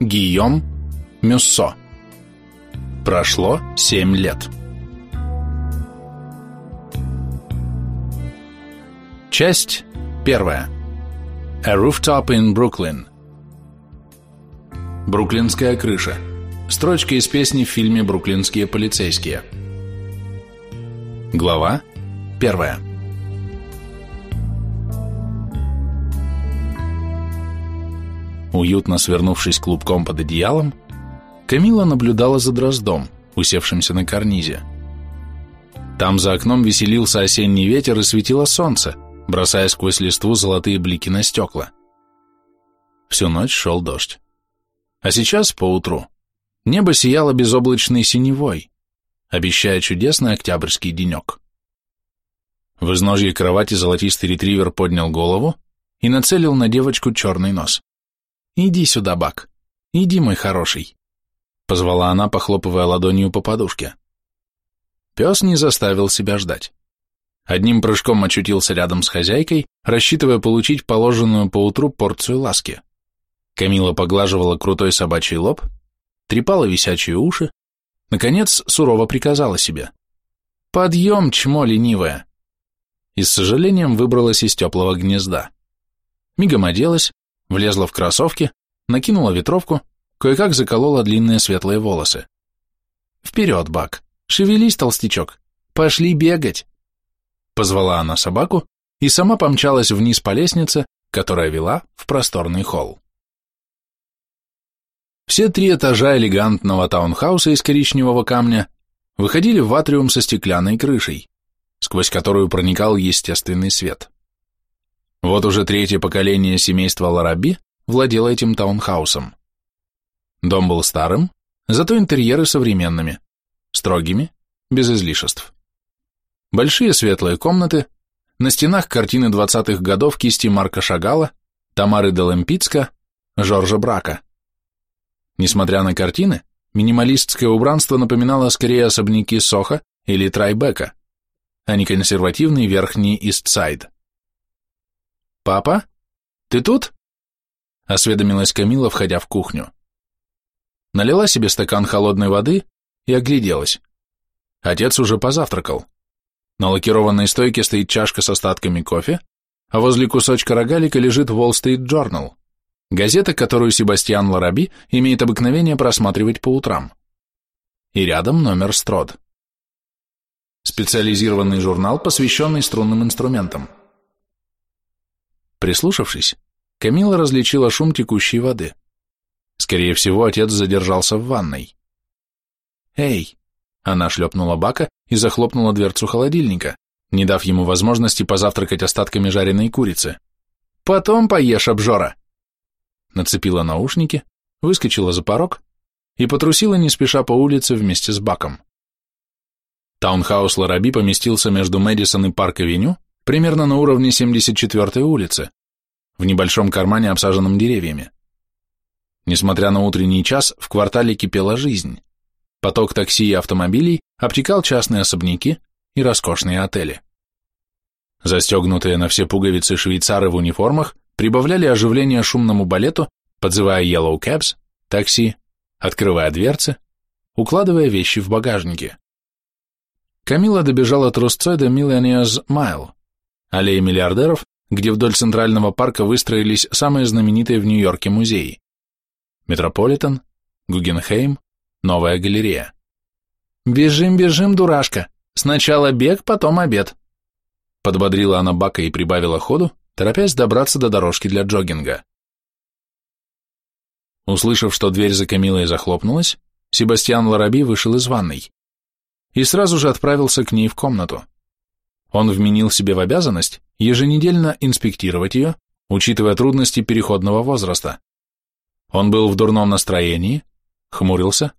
Гийом Мюссо. Прошло семь лет. Часть первая. A rooftop in Brooklyn. Бруклинская крыша. Строчка из песни в фильме «Бруклинские полицейские». Глава первая. Уютно свернувшись клубком под одеялом, Камила наблюдала за дроздом, усевшимся на карнизе. Там за окном веселился осенний ветер и светило солнце, бросая сквозь листву золотые блики на стекла. Всю ночь шел дождь. А сейчас, поутру, небо сияло безоблачной синевой, обещая чудесный октябрьский денек. В изножье кровати золотистый ретривер поднял голову и нацелил на девочку черный нос. «Иди сюда, Бак. Иди, мой хороший», — позвала она, похлопывая ладонью по подушке. Пес не заставил себя ждать. Одним прыжком очутился рядом с хозяйкой, рассчитывая получить положенную поутру порцию ласки. Камила поглаживала крутой собачий лоб, трепала висячие уши, наконец сурово приказала себе. «Подъем, чмо ленивая!» И с сожалением выбралась из теплого гнезда. Мигом оделась, влезла в кроссовки, накинула ветровку, кое-как заколола длинные светлые волосы. «Вперед, Бак! Шевелись, толстячок! Пошли бегать!» Позвала она собаку и сама помчалась вниз по лестнице, которая вела в просторный холл. Все три этажа элегантного таунхауса из коричневого камня выходили в атриум со стеклянной крышей, сквозь которую проникал естественный свет. Вот уже третье поколение семейства Лараби владело этим таунхаусом. Дом был старым, зато интерьеры современными, строгими, без излишеств. Большие светлые комнаты, на стенах картины 20-х годов кисти Марка Шагала, Тамары Делемпицка, Жоржа Брака. Несмотря на картины, минималистское убранство напоминало скорее особняки Соха или Трайбека, а не консервативный верхний Истсайд. «Папа? Ты тут?» — осведомилась Камила, входя в кухню. Налила себе стакан холодной воды и огляделась. Отец уже позавтракал. На лакированной стойке стоит чашка с остатками кофе, а возле кусочка рогалика лежит Wall Street Journal, газета, которую Себастьян Лараби имеет обыкновение просматривать по утрам. И рядом номер Строд. Специализированный журнал, посвященный струнным инструментам. Прислушавшись, Камила различила шум текущей воды. Скорее всего, отец задержался в ванной. «Эй!» — она шлепнула Бака и захлопнула дверцу холодильника, не дав ему возможности позавтракать остатками жареной курицы. «Потом поешь, обжора!» Нацепила наушники, выскочила за порог и потрусила не спеша по улице вместе с Баком. Таунхаус Лараби поместился между Мэдисон и Парк-авеню, примерно на уровне 74-й улицы, в небольшом кармане, обсаженном деревьями. Несмотря на утренний час, в квартале кипела жизнь. Поток такси и автомобилей обтекал частные особняки и роскошные отели. Застегнутые на все пуговицы швейцары в униформах прибавляли оживление шумному балету, подзывая yellow cabs, такси, открывая дверцы, укладывая вещи в багажники. Камила добежала трусцой до Millionaires Mile, аллеи миллиардеров, где вдоль Центрального парка выстроились самые знаменитые в Нью-Йорке музеи. Метрополитен, Гугенхейм, Новая галерея. «Бежим, бежим, дурашка! Сначала бег, потом обед!» Подбодрила она Бака и прибавила ходу, торопясь добраться до дорожки для джогинга. Услышав, что дверь за Камилой захлопнулась, Себастьян Лараби вышел из ванной и сразу же отправился к ней в комнату. Он вменил себе в обязанность еженедельно инспектировать ее, учитывая трудности переходного возраста. Он был в дурном настроении, хмурился,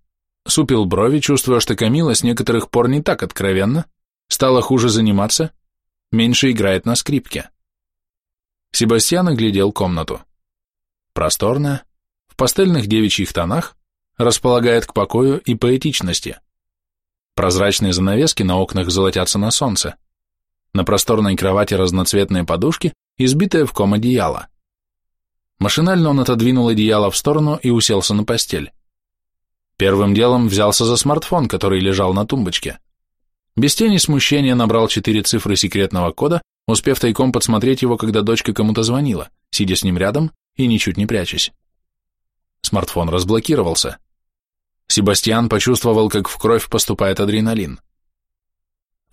супил брови, чувствуя, что Камила с некоторых пор не так откровенно, стала хуже заниматься, меньше играет на скрипке. Себастьян оглядел комнату. Просторная, в пастельных девичьих тонах, располагает к покою и поэтичности. Прозрачные занавески на окнах золотятся на солнце. На просторной кровати разноцветные подушки, избитые в ком одеяло. Машинально он отодвинул одеяло в сторону и уселся на постель. Первым делом взялся за смартфон, который лежал на тумбочке. Без тени смущения набрал четыре цифры секретного кода, успев тайком подсмотреть его, когда дочка кому-то звонила, сидя с ним рядом и ничуть не прячась. Смартфон разблокировался. Себастьян почувствовал, как в кровь поступает адреналин.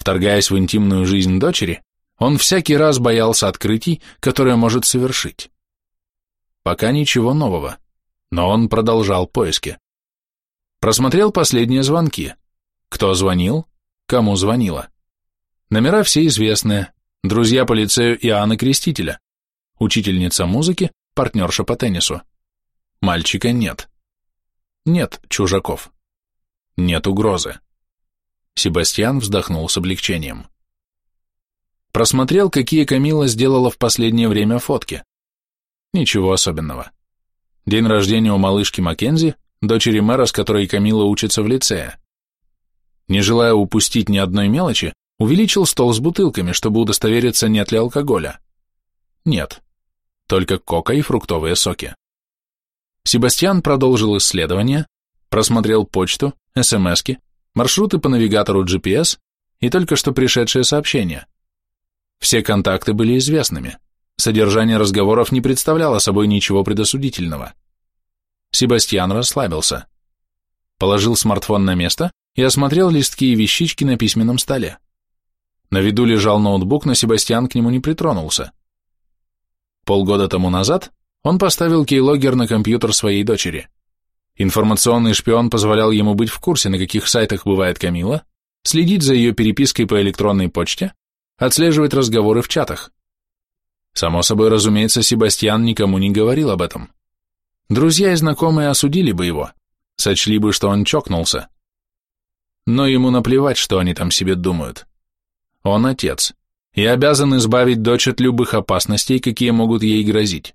Вторгаясь в интимную жизнь дочери, он всякий раз боялся открытий, которые может совершить. Пока ничего нового, но он продолжал поиски. Просмотрел последние звонки. Кто звонил, кому звонила. Номера все известные. Друзья по лицею Иоанна Крестителя. Учительница музыки, партнерша по теннису. Мальчика нет. Нет чужаков. Нет угрозы. Себастьян вздохнул с облегчением. Просмотрел, какие Камила сделала в последнее время фотки. Ничего особенного. День рождения у малышки Маккензи, дочери мэра, с которой Камила учится в лицее. Не желая упустить ни одной мелочи, увеличил стол с бутылками, чтобы удостовериться, нет ли алкоголя. Нет, только кока и фруктовые соки. Себастьян продолжил исследование, просмотрел почту, смски, маршруты по навигатору GPS и только что пришедшее сообщение. Все контакты были известными. Содержание разговоров не представляло собой ничего предосудительного. Себастьян расслабился. Положил смартфон на место и осмотрел листки и вещички на письменном столе. На виду лежал ноутбук, но Себастьян к нему не притронулся. Полгода тому назад он поставил кейлогер на компьютер своей дочери. Информационный шпион позволял ему быть в курсе, на каких сайтах бывает Камила, следить за ее перепиской по электронной почте, отслеживать разговоры в чатах. Само собой, разумеется, Себастьян никому не говорил об этом. Друзья и знакомые осудили бы его, сочли бы, что он чокнулся. Но ему наплевать, что они там себе думают. Он отец и обязан избавить дочь от любых опасностей, какие могут ей грозить.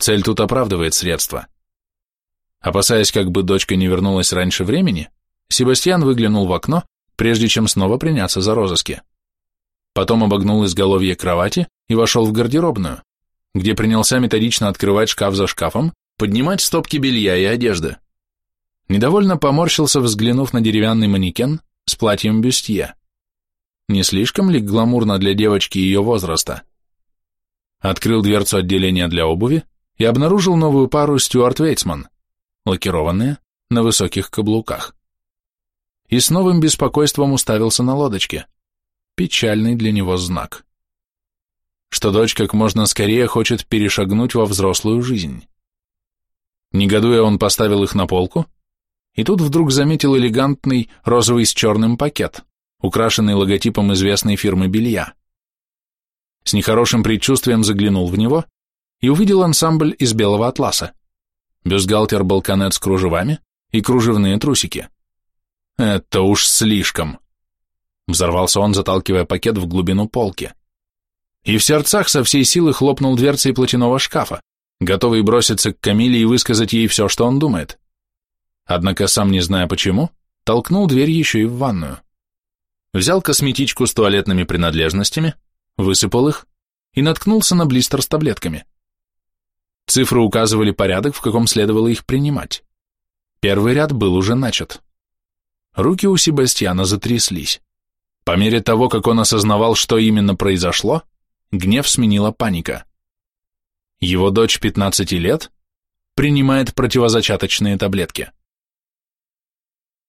Цель тут оправдывает средства. Опасаясь, как бы дочка не вернулась раньше времени, Себастьян выглянул в окно, прежде чем снова приняться за розыски. Потом обогнул изголовье кровати и вошел в гардеробную, где принялся методично открывать шкаф за шкафом, поднимать стопки белья и одежды. Недовольно поморщился, взглянув на деревянный манекен с платьем бюстье. Не слишком ли гламурно для девочки ее возраста? Открыл дверцу отделения для обуви и обнаружил новую пару Стюарт Вейтсман – лакированные, на высоких каблуках. И с новым беспокойством уставился на лодочке. Печальный для него знак. Что дочь как можно скорее хочет перешагнуть во взрослую жизнь. Негодуя, он поставил их на полку, и тут вдруг заметил элегантный розовый с черным пакет, украшенный логотипом известной фирмы белья. С нехорошим предчувствием заглянул в него и увидел ансамбль из белого атласа бюстгальтер-балконет с кружевами и кружевные трусики. Это уж слишком. Взорвался он, заталкивая пакет в глубину полки. И в сердцах со всей силы хлопнул дверцей платяного шкафа, готовый броситься к Камиле и высказать ей все, что он думает. Однако, сам не зная почему, толкнул дверь еще и в ванную. Взял косметичку с туалетными принадлежностями, высыпал их и наткнулся на блистер с таблетками. Цифры указывали порядок, в каком следовало их принимать. Первый ряд был уже начат. Руки у Себастьяна затряслись. По мере того, как он осознавал, что именно произошло, гнев сменила паника. Его дочь 15 лет принимает противозачаточные таблетки.